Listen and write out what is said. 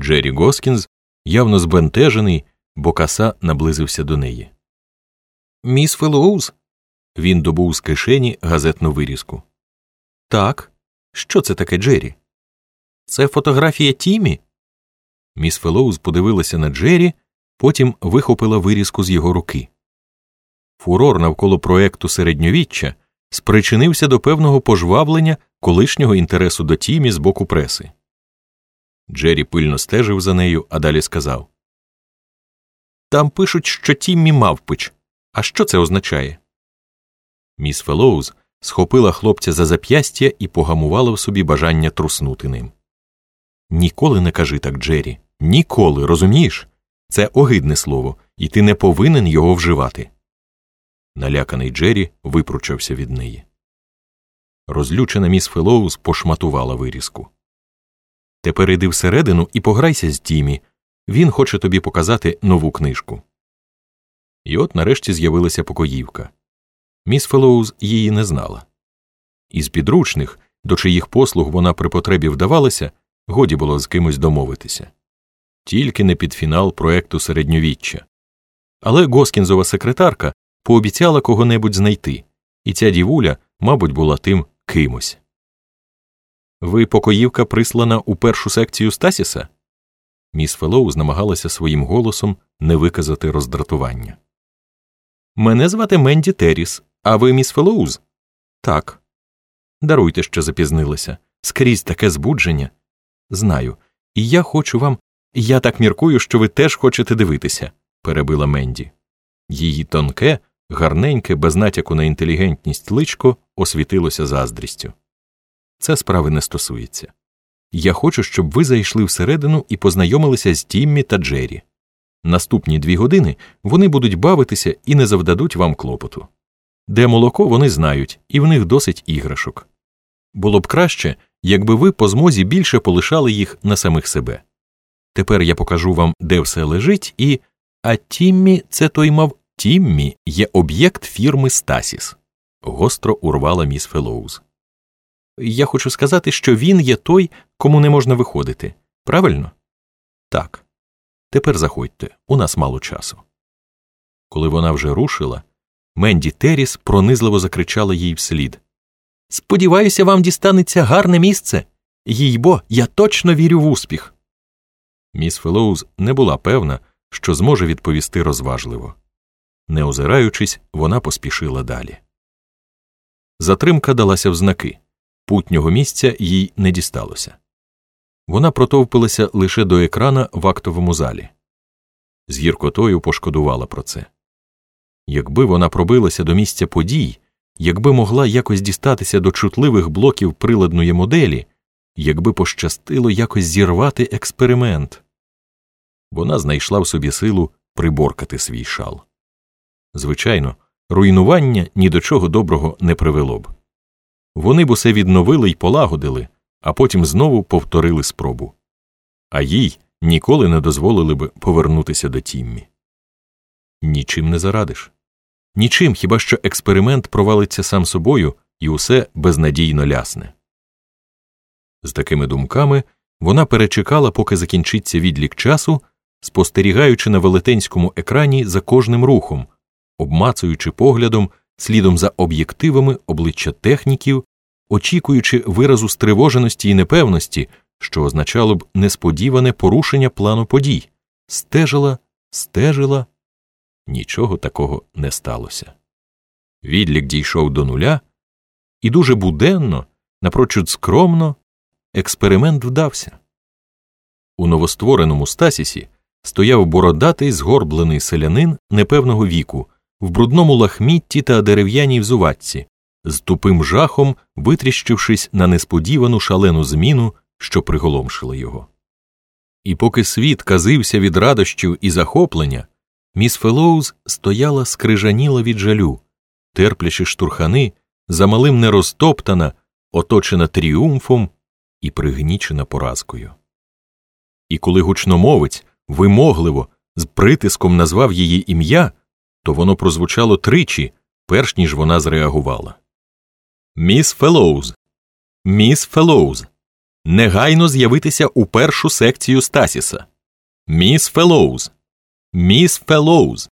Джері Госкінз, явно збентежений, боком наблизився до неї. Міс Фелоуз. Він добув з кишені газетну вирізку. Так. Що це таке Джері? Це фотографія Тімі? Міс Фелоуз подивилася на Джері, потім вихопила вирізку з його руки. Фурор навколо проекту середньовіччя спричинився до певного пожвавлення колишнього інтересу до Тімі з боку преси. Джері пильно стежив за нею, а далі сказав Там пишуть, що Тіммі мавпич. А що це означає? Міс Фелоуз схопила хлопця за зап'ястя і погамувала в собі бажання труснути ним. Ніколи не кажи так, Джері. Ніколи, розумієш? Це огидне слово, і ти не повинен його вживати. Наляканий Джері випручався від неї. Розлючена міс Фелоуз пошматувала вирізку. Тепер іди всередину і пограйся з Тімі. Він хоче тобі показати нову книжку. І от нарешті з'явилася покоївка. Міс Фелоуз її не знала. Із підручних, до чиїх послуг вона при потребі вдавалася, годі було з кимось домовитися. Тільки не під фінал проекту середньовіччя. Але Госкінзова секретарка пообіцяла кого-небудь знайти, і ця дівуля, мабуть, була тим кимось. Ви покоївка прислана у першу секцію Стасіса? Міс Фелоуз намагалася своїм голосом не виказати роздратування. Мене звати Менді Теріс, а ви міс Фелоуз? Так. Даруйте, що запізнилися. Скрізь таке збудження. Знаю. І я хочу вам. Я так міркую, що ви теж хочете дивитися, перебила Менді. Її тонке, гарненьке, без натяку на інтелігентність личко освітилося заздрістю. Це справи не стосується. Я хочу, щоб ви зайшли всередину і познайомилися з Тіммі та Джері. Наступні дві години вони будуть бавитися і не завдадуть вам клопоту. Де молоко вони знають, і в них досить іграшок. Було б краще, якби ви по змозі більше полишали їх на самих себе. Тепер я покажу вам, де все лежить, і. А Тіммі, це той мав Тіммі є об'єкт фірми Стасіс. Гостро урвала міс Фелоуз. Я хочу сказати, що він є той, кому не можна виходити. Правильно? Так. Тепер заходьте, у нас мало часу. Коли вона вже рушила, Менді Теріс пронизливо закричала їй вслід Сподіваюся, вам дістанеться гарне місце. Їй бо, я точно вірю в успіх. Міс Фелоуз не була певна, що зможе відповісти розважливо. Не озираючись, вона поспішила далі. Затримка далася в знаки путнього місця їй не дісталося. Вона протовпилася лише до екрана в актовому залі. З гіркотою пошкодувала про це. Якби вона пробилася до місця подій, якби могла якось дістатися до чутливих блоків приладної моделі, якби пощастило якось зірвати експеримент, вона знайшла в собі силу приборкати свій шал. Звичайно, руйнування ні до чого доброго не привело б. Вони б усе відновили й полагодили, а потім знову повторили спробу. А їй ніколи не дозволили б повернутися до Тіммі. Нічим не зарадиш. Нічим хіба що експеримент провалиться сам собою і усе безнадійно лясне. З такими думками вона перечекала, поки закінчиться відлік часу, спостерігаючи на велетенському екрані за кожним рухом, обмацуючи поглядом слідом за об'єктивами обличчя техніків, очікуючи виразу стривоженості і непевності, що означало б несподіване порушення плану подій, стежила, стежила. Нічого такого не сталося. Відлік дійшов до нуля, і дуже буденно, напрочуд скромно, експеримент вдався. У новоствореному стасісі стояв бородатий згорблений селянин непевного віку в брудному лахмітті та дерев'яній взуватці, з тупим жахом витріщившись на несподівану шалену зміну, що приголомшила його. І поки світ казився від радощів і захоплення, міс Фелоуз стояла скрижаніла від жалю, терплячи штурхани, замалим не розтоптана, оточена тріумфом і пригнічена поразкою. І коли гучномовець вимогливо, з притиском назвав її ім'я, то воно прозвучало тричі, перш ніж вона зреагувала. Міс Фелоуз. Міс Фелоуз. негайно з'явитися у першу секцію Стасіса. Міс Фелоуз. Міс Фелоуз.